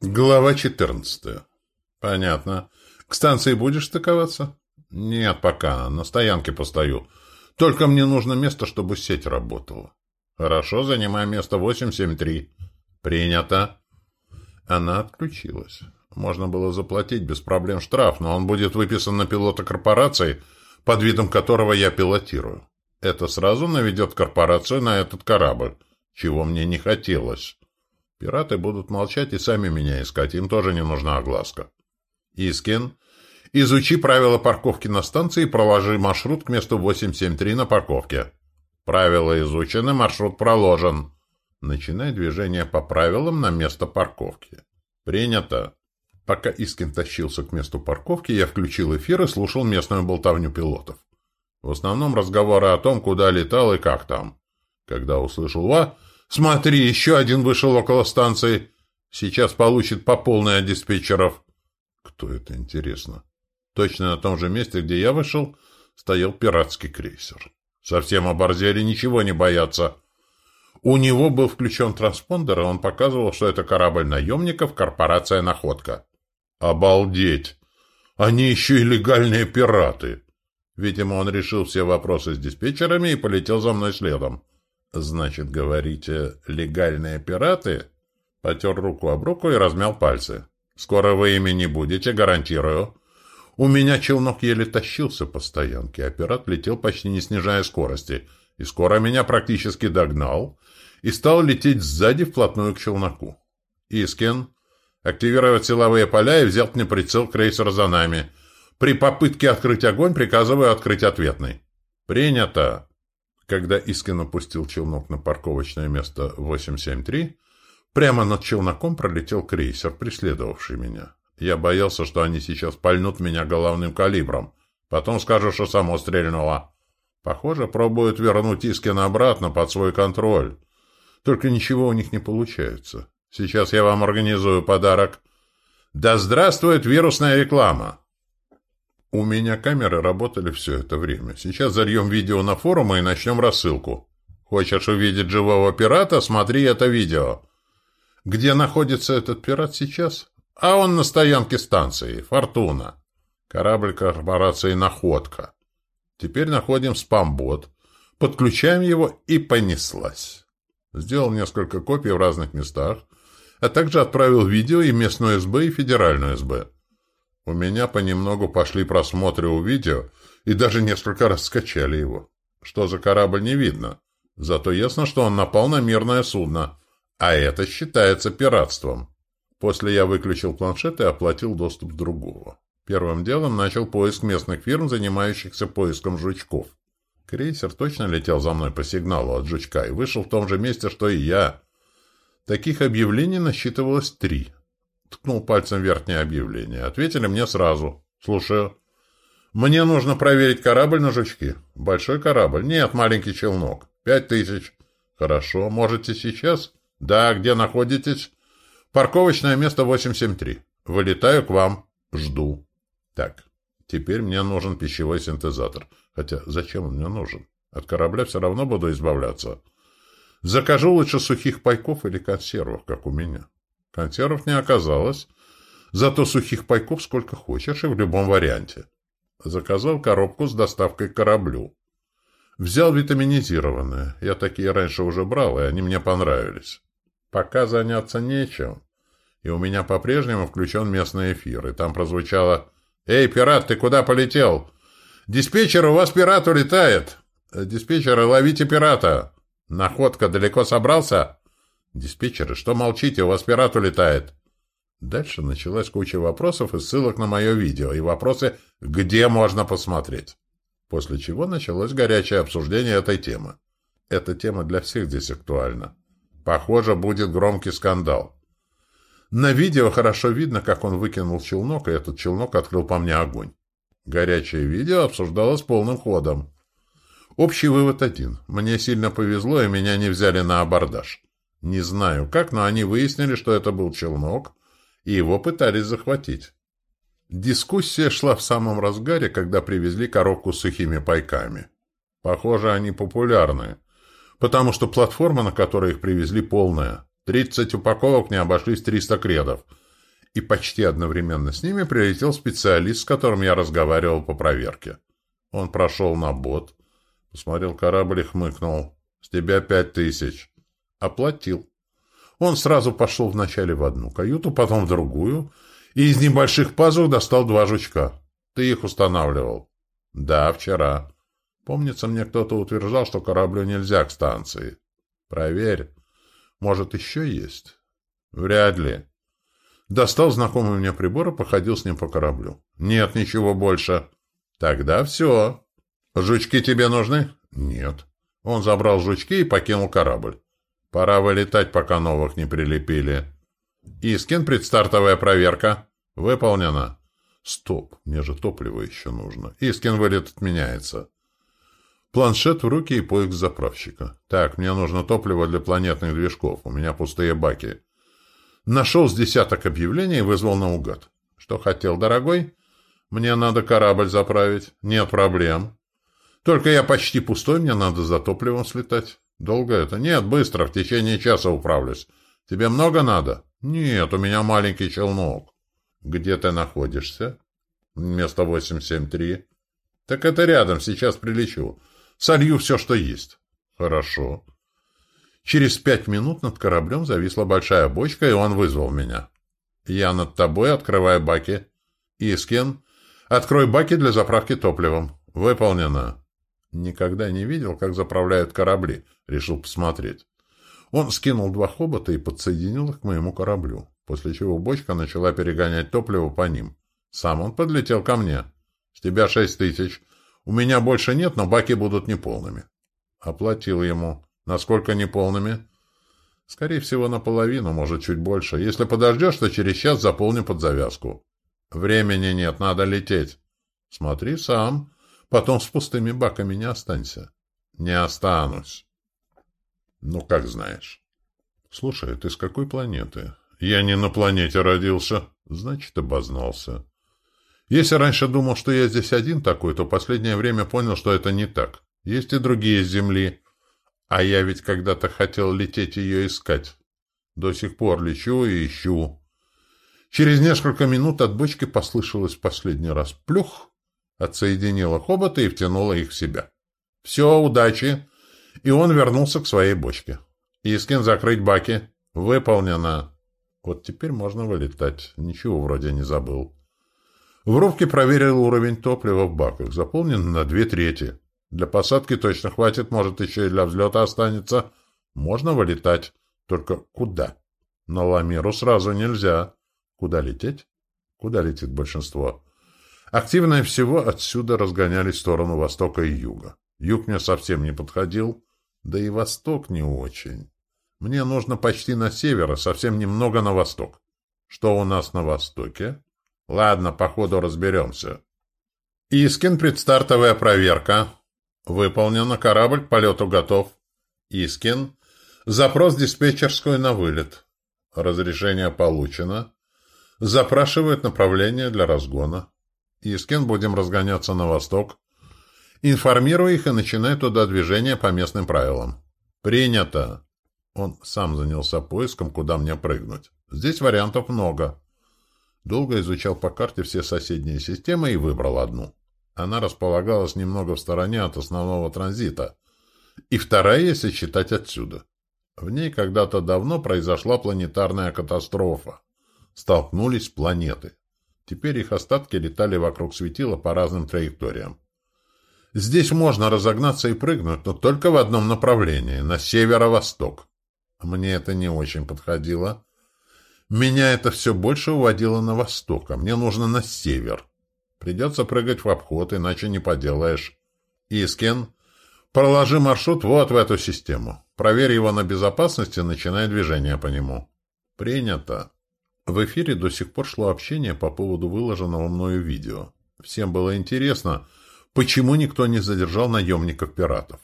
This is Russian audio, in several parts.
Глава 14. Понятно. К станции будешь стыковаться? Нет, пока. На стоянке постою. Только мне нужно место, чтобы сеть работала. Хорошо, занимай место 873. Принято. Она отключилась. Можно было заплатить без проблем штраф, но он будет выписан на пилота корпорации, под видом которого я пилотирую. Это сразу наведет корпорацию на этот корабль, чего мне не хотелось. Пираты будут молчать и сами меня искать, им тоже не нужна огласка. Искин, изучи правила парковки на станции и проложи маршрут к месту 873 на парковке. Правила изучены, маршрут проложен. Начинай движение по правилам на место парковки. Принято. Пока Искин тащился к месту парковки, я включил эфир и слушал местную болтовню пилотов. В основном разговоры о том, куда летал и как там. Когда услышал «Ва», Смотри, еще один вышел около станции. Сейчас получит по полной от диспетчеров. Кто это, интересно? Точно на том же месте, где я вышел, стоял пиратский крейсер. Совсем оборзели, ничего не боятся. У него был включен транспондер, и он показывал, что это корабль наемников, корпорация «Находка». Обалдеть! Они еще и легальные пираты! Видимо, он решил все вопросы с диспетчерами и полетел за мной следом. «Значит, говорите, легальные пираты?» Потер руку об руку и размял пальцы. «Скоро вы ими не будете, гарантирую. У меня челнок еле тащился по стоянке, а пират летел почти не снижая скорости, и скоро меня практически догнал и стал лететь сзади вплотную к челноку. Искин, активировать силовые поля и взял мне прицел крейсера за нами. При попытке открыть огонь приказываю открыть ответный. Принято. Когда Искин опустил челнок на парковочное место 873, прямо над челноком пролетел крейсер, преследовавший меня. Я боялся, что они сейчас пальнут меня головным калибром. Потом скажут, что само стрельнуло. Похоже, пробуют вернуть Искина обратно под свой контроль. Только ничего у них не получается. Сейчас я вам организую подарок. Да здравствует вирусная реклама! У меня камеры работали все это время. Сейчас зальем видео на форумы и начнем рассылку. Хочешь увидеть живого пирата? Смотри это видео. Где находится этот пират сейчас? А он на стоянке станции. Фортуна. Корабль корпорации «Находка». Теперь находим спамбот, подключаем его и понеслась. Сделал несколько копий в разных местах, а также отправил видео и местную СБ, и федеральную СБ. У меня понемногу пошли просмотры у видео, и даже несколько раз скачали его. Что за корабль, не видно. Зато ясно, что он напал на мирное судно. А это считается пиратством. После я выключил планшет и оплатил доступ другого. Первым делом начал поиск местных фирм, занимающихся поиском жучков. Крейсер точно летел за мной по сигналу от жучка и вышел в том же месте, что и я. Таких объявлений насчитывалось три. Ткнул пальцем верхнее объявление. Ответили мне сразу. Слушаю. Мне нужно проверить корабль на жучки. Большой корабль? Нет, маленький челнок. Пять тысяч. Хорошо. Можете сейчас? Да, где находитесь? Парковочное место 873. Вылетаю к вам. Жду. Так, теперь мне нужен пищевой синтезатор. Хотя зачем он мне нужен? От корабля все равно буду избавляться. Закажу лучше сухих пайков или консервов, как у меня. Консервов не оказалось, зато сухих пайков сколько хочешь и в любом варианте. Заказал коробку с доставкой к кораблю. Взял витаминизированные. Я такие раньше уже брал, и они мне понравились. Пока заняться нечем. И у меня по-прежнему включен местный эфир, и там прозвучало «Эй, пират, ты куда полетел?» «Диспетчер, у вас пират улетает!» «Диспетчеры, ловите пирата!» «Находка далеко собрался?» «Диспетчеры, что молчите? У вас пират улетает!» Дальше началась куча вопросов и ссылок на мое видео, и вопросы «Где можно посмотреть?». После чего началось горячее обсуждение этой темы. Эта тема для всех здесь актуальна. Похоже, будет громкий скандал. На видео хорошо видно, как он выкинул челнок, и этот челнок открыл по мне огонь. Горячее видео обсуждалось полным ходом. Общий вывод один. Мне сильно повезло, и меня не взяли на абордаж. Не знаю как, но они выяснили, что это был челнок, и его пытались захватить. Дискуссия шла в самом разгаре, когда привезли коробку с сухими пайками. Похоже, они популярны, потому что платформа, на которой их привезли, полная. 30 упаковок не обошлись 300 кредов. И почти одновременно с ними прилетел специалист, с которым я разговаривал по проверке. Он прошел на бот, посмотрел корабль и хмыкнул. «С тебя пять тысяч». Оплатил. Он сразу пошел вначале в одну каюту, потом в другую, и из небольших пазух достал два жучка. Ты их устанавливал? Да, вчера. Помнится, мне кто-то утверждал, что кораблю нельзя к станции. Проверь. Может, еще есть? Вряд ли. Достал знакомый мне прибор и походил с ним по кораблю. Нет ничего больше. Тогда все. Жучки тебе нужны? Нет. Он забрал жучки и покинул корабль. Пора вылетать, пока новых не прилепили. Искин, предстартовая проверка. Выполнена. Стоп, мне же топливо еще нужно. Искин вылет отменяется. Планшет в руки и поиск заправщика. Так, мне нужно топливо для планетных движков. У меня пустые баки. Нашел с десяток объявлений и вызвал наугад. Что хотел, дорогой? Мне надо корабль заправить. Нет проблем. Только я почти пустой, мне надо за топливом слетать. Долго это? Нет, быстро, в течение часа управлюсь. Тебе много надо? Нет, у меня маленький челнок. Где ты находишься? Место 873. Так это рядом, сейчас прилечу. Солью все, что есть. Хорошо. Через пять минут над кораблем зависла большая бочка, и он вызвал меня. Я над тобой открываю баки. Искин, открой баки для заправки топливом. Выполнено. Никогда не видел, как заправляют корабли. Решил посмотреть. Он скинул два хобота и подсоединил их к моему кораблю, после чего бочка начала перегонять топливо по ним. Сам он подлетел ко мне. «С тебя шесть тысяч. У меня больше нет, но баки будут неполными». Оплатил ему. «Насколько неполными?» «Скорее всего, наполовину, может, чуть больше. Если подождешь, то через час заполню под завязку». «Времени нет, надо лететь». «Смотри сам». Потом с пустыми баками не останься. Не останусь. Ну, как знаешь. Слушай, ты с какой планеты? Я не на планете родился. Значит, обознался. Если раньше думал, что я здесь один такой, то последнее время понял, что это не так. Есть и другие Земли. А я ведь когда-то хотел лететь ее искать. До сих пор лечу и ищу. Через несколько минут от бочки послышалось последний раз плюх, отсоединила хобота и втянула их в себя. «Все, удачи!» И он вернулся к своей бочке. «Искин, закрыть баки!» «Выполнено!» Вот теперь можно вылетать. Ничего вроде не забыл. В рубке проверил уровень топлива в баках. Заполнен на две трети. Для посадки точно хватит, может, еще и для взлета останется. Можно вылетать. Только куда? На Ламиру сразу нельзя. Куда лететь? Куда летит большинство? Активнее всего отсюда разгонялись в сторону востока и юга. Юг мне совсем не подходил, да и восток не очень. Мне нужно почти на север, а совсем немного на восток. Что у нас на востоке? Ладно, по ходу разберемся. Искин, предстартовая проверка. Выполнено, корабль к полету готов. Искин. Запрос диспетчерскую на вылет. Разрешение получено. Запрашивают направление для разгона. Искин, будем разгоняться на восток. Информируй их и начинай туда движение по местным правилам. Принято. Он сам занялся поиском, куда мне прыгнуть. Здесь вариантов много. Долго изучал по карте все соседние системы и выбрал одну. Она располагалась немного в стороне от основного транзита. И вторая, если считать отсюда. В ней когда-то давно произошла планетарная катастрофа. Столкнулись планеты. Теперь их остатки летали вокруг светила по разным траекториям. Здесь можно разогнаться и прыгнуть, но только в одном направлении, на северо-восток. Мне это не очень подходило. Меня это все больше уводило на восток, а мне нужно на север. Придется прыгать в обход, иначе не поделаешь. Искин, проложи маршрут вот в эту систему. Проверь его на безопасность и начинай движение по нему. Принято. В эфире до сих пор шло общение по поводу выложенного мною видео. Всем было интересно, почему никто не задержал наемников-пиратов.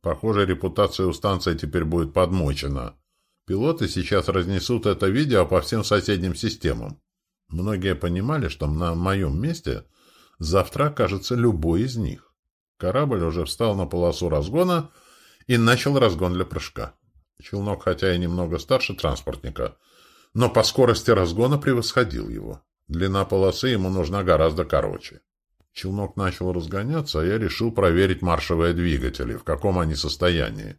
Похоже, репутация у станции теперь будет подмочена. Пилоты сейчас разнесут это видео по всем соседним системам. Многие понимали, что на моем месте завтра окажется любой из них. Корабль уже встал на полосу разгона и начал разгон для прыжка. Челнок, хотя и немного старше транспортника, но по скорости разгона превосходил его. Длина полосы ему нужна гораздо короче. Челнок начал разгоняться, а я решил проверить маршевые двигатели, в каком они состоянии.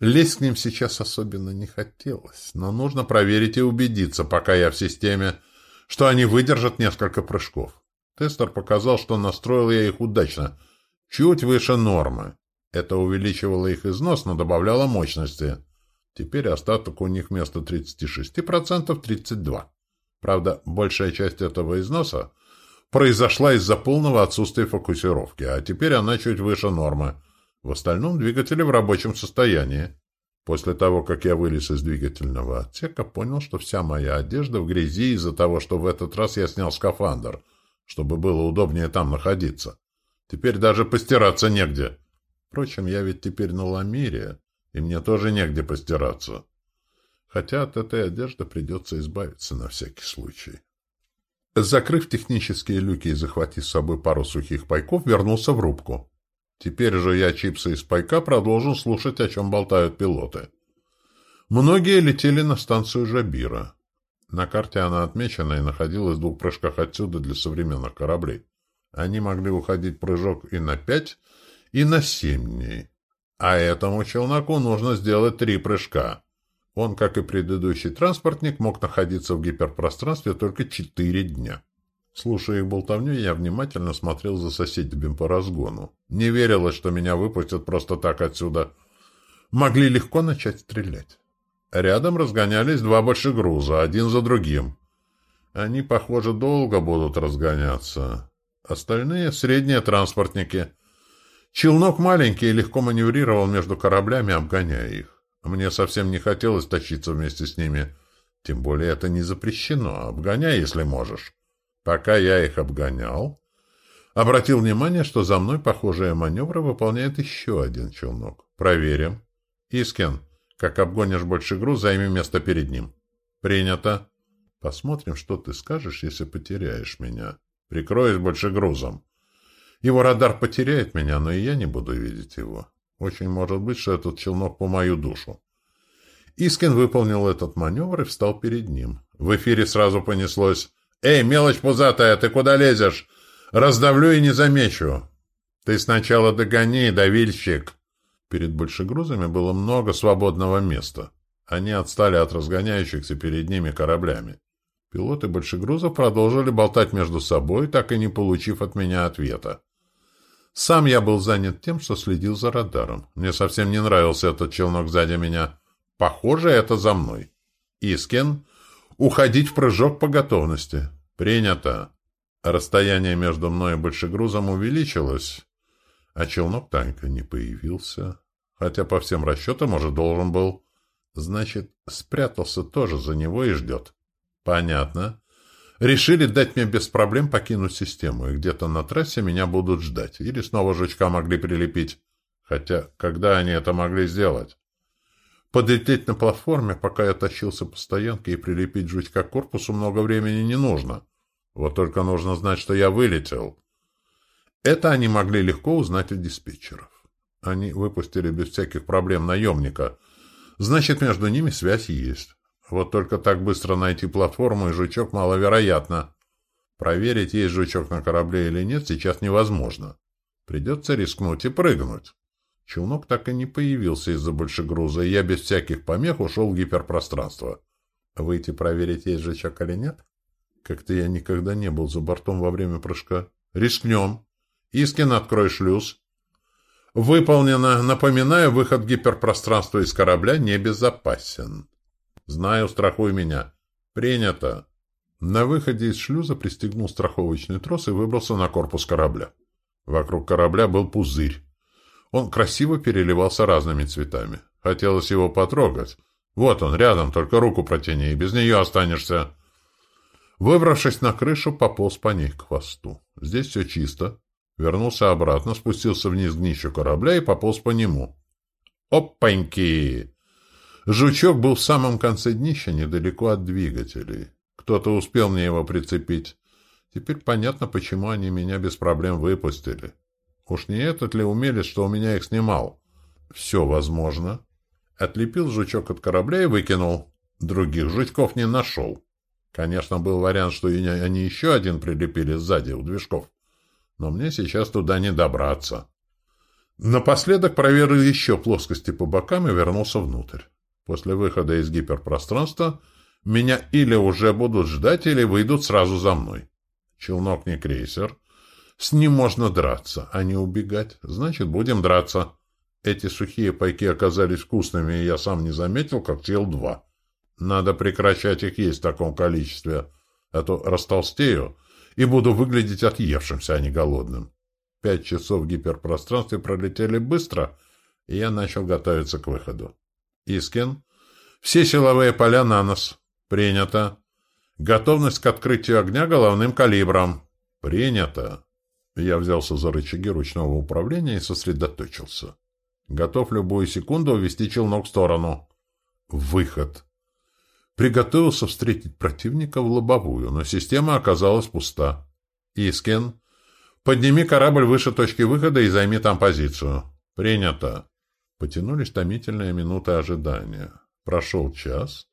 Лезть к ним сейчас особенно не хотелось, но нужно проверить и убедиться, пока я в системе, что они выдержат несколько прыжков. Тестер показал, что настроил я их удачно, чуть выше нормы. Это увеличивало их износ, но добавляло мощности. Теперь остаток у них вместо 36% 32%. Правда, большая часть этого износа произошла из-за полного отсутствия фокусировки, а теперь она чуть выше нормы. В остальном двигатели в рабочем состоянии. После того, как я вылез из двигательного отсека, понял, что вся моя одежда в грязи из-за того, что в этот раз я снял скафандр, чтобы было удобнее там находиться. Теперь даже постираться негде. Впрочем, я ведь теперь на ламире, и мне тоже негде постираться. Хотя от этой одежды придется избавиться на всякий случай. Закрыв технические люки и захватив с собой пару сухих пайков, вернулся в рубку. Теперь же я чипсы из пайка продолжил слушать, о чем болтают пилоты. Многие летели на станцию Жабира. На карте она отмечена и находилась в двух прыжках отсюда для современных кораблей. Они могли уходить прыжок и на пять, и на семь дней. А этому челноку нужно сделать три прыжка. Он, как и предыдущий транспортник, мог находиться в гиперпространстве только четыре дня. Слушая их болтовню, я внимательно смотрел за соседями по разгону. Не верилось, что меня выпустят просто так отсюда. Могли легко начать стрелять. Рядом разгонялись два больших груза, один за другим. Они, похоже, долго будут разгоняться. Остальные — средние транспортники. Челнок маленький и легко маневрировал между кораблями, обгоняя их. Мне совсем не хотелось тащиться вместе с ними. Тем более это не запрещено. Обгоняй, если можешь. Пока я их обгонял, обратил внимание, что за мной похожие маневры выполняет еще один челнок. Проверим. Искин, как обгонишь больше груз, займи место перед ним. Принято. Посмотрим, что ты скажешь, если потеряешь меня. Прикроюсь больше грузом. Его радар потеряет меня, но и я не буду видеть его. Очень может быть, что этот челнок по мою душу. Искин выполнил этот маневр и встал перед ним. В эфире сразу понеслось «Эй, мелочь пузатая, ты куда лезешь? Раздавлю и не замечу!» «Ты сначала догони, давильщик!» Перед большегрузами было много свободного места. Они отстали от разгоняющихся перед ними кораблями. Пилоты большегрузов продолжили болтать между собой, так и не получив от меня ответа. Сам я был занят тем, что следил за радаром. Мне совсем не нравился этот челнок сзади меня. Похоже, это за мной. Искин, уходить в прыжок по готовности. Принято. Расстояние между мной и большегрузом увеличилось, а челнок танка не появился. Хотя по всем расчетам уже должен был. Значит, спрятался тоже за него и ждет. Понятно. Решили дать мне без проблем покинуть систему, и где-то на трассе меня будут ждать. Или снова жучка могли прилепить. Хотя, когда они это могли сделать? Подлететь на платформе, пока я тащился по стоянке, и прилепить жучка к корпусу много времени не нужно. Вот только нужно знать, что я вылетел. Это они могли легко узнать у диспетчеров. Они выпустили без всяких проблем наемника. Значит, между ними связь есть. Вот только так быстро найти платформу и жучок маловероятно. Проверить, есть жучок на корабле или нет, сейчас невозможно. Придется рискнуть и прыгнуть. Челнок так и не появился из-за большегруза, и я без всяких помех ушел в гиперпространство. Выйти проверить, есть жучок или нет? Как-то я никогда не был за бортом во время прыжка. Рискнем. Искин, открой шлюз. Выполнено. Напоминаю, выход в гиперпространство из корабля небезопасен. Знаю, страхуй меня. Принято. На выходе из шлюза пристегнул страховочный трос и выбрался на корпус корабля. Вокруг корабля был пузырь. Он красиво переливался разными цветами. Хотелось его потрогать. Вот он, рядом, только руку протяни, и без нее останешься. Выбравшись на крышу, пополз по ней к хвосту. Здесь все чисто. Вернулся обратно, спустился вниз к днищу корабля и пополз по нему. Опаньки! Жучок был в самом конце днища, недалеко от двигателей. Кто-то успел мне его прицепить. Теперь понятно, почему они меня без проблем выпустили. Уж не этот ли умелец, что у меня их снимал? Все возможно. Отлепил жучок от корабля и выкинул. Других жучков не нашел. Конечно, был вариант, что они еще один прилепили сзади у движков. Но мне сейчас туда не добраться. Напоследок проверил еще плоскости по бокам и вернулся внутрь. После выхода из гиперпространства меня или уже будут ждать, или выйдут сразу за мной. Челнок не крейсер. С ним можно драться, а не убегать. Значит, будем драться. Эти сухие пайки оказались вкусными, и я сам не заметил, как съел два. Надо прекращать их есть в таком количестве, а то растолстею и буду выглядеть отъевшимся, а не голодным. Пять часов в гиперпространстве пролетели быстро, и я начал готовиться к выходу. Искин. Все силовые поля на нос. Принято. Готовность к открытию огня головным калибром. Принято. Я взялся за рычаги ручного управления и сосредоточился. Готов любую секунду увести челнок в сторону. Выход. Приготовился встретить противника в лобовую, но система оказалась пуста. Искин. Подними корабль выше точки выхода и займи там позицию. Принято. Потянулись томительные минуты ожидания. Прошел час,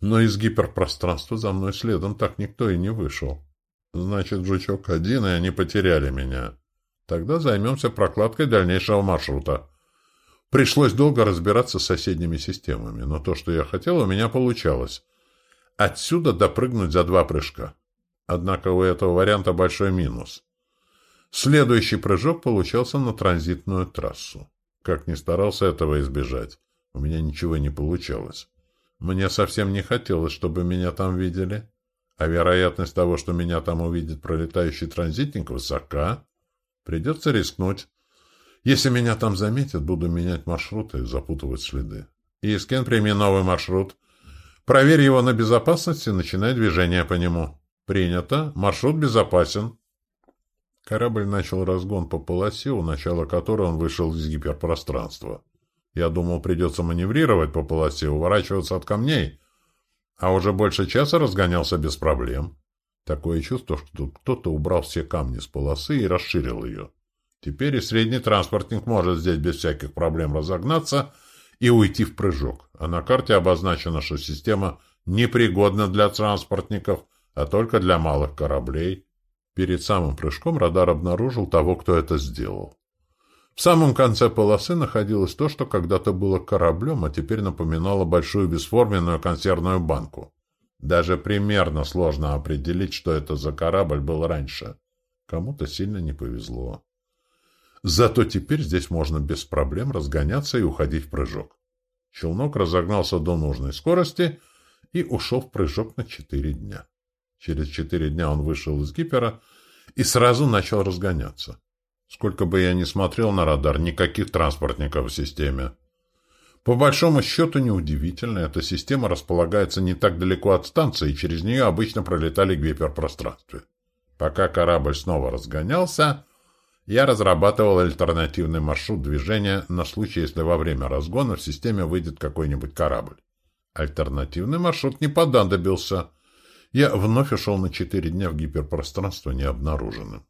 но из гиперпространства за мной следом так никто и не вышел. Значит, жучок один, и они потеряли меня. Тогда займемся прокладкой дальнейшего маршрута. Пришлось долго разбираться с соседними системами, но то, что я хотел, у меня получалось. Отсюда допрыгнуть за два прыжка. Однако у этого варианта большой минус. Следующий прыжок получался на транзитную трассу. Как ни старался этого избежать, у меня ничего не получалось. Мне совсем не хотелось, чтобы меня там видели. А вероятность того, что меня там увидит пролетающий транзитник, высока. Придется рискнуть. Если меня там заметят, буду менять маршруты и запутывать следы. Искен, прими новый маршрут. Проверь его на безопасность и начинай движение по нему. Принято. Маршрут безопасен. Корабль начал разгон по полосе, у начала которой он вышел из гиперпространства. Я думал, придется маневрировать по полосе, уворачиваться от камней. А уже больше часа разгонялся без проблем. Такое чувство, что кто-то убрал все камни с полосы и расширил ее. Теперь и средний транспортник может здесь без всяких проблем разогнаться и уйти в прыжок. А на карте обозначено, что система непригодна для транспортников, а только для малых кораблей. Перед самым прыжком радар обнаружил того, кто это сделал. В самом конце полосы находилось то, что когда-то было кораблем, а теперь напоминало большую бесформенную консервную банку. Даже примерно сложно определить, что это за корабль был раньше. Кому-то сильно не повезло. Зато теперь здесь можно без проблем разгоняться и уходить в прыжок. Челнок разогнался до нужной скорости и ушел в прыжок на четыре дня. Через четыре дня он вышел из гипера и сразу начал разгоняться. Сколько бы я ни смотрел на радар, никаких транспортников в системе. По большому счету неудивительно, эта система располагается не так далеко от станции, и через нее обычно пролетали в гиперпространстве. Пока корабль снова разгонялся, я разрабатывал альтернативный маршрут движения на случай, если во время разгона в системе выйдет какой-нибудь корабль. Альтернативный маршрут не понадобился. Я вновь ушел на четыре дня в гиперпространство необнаруженным.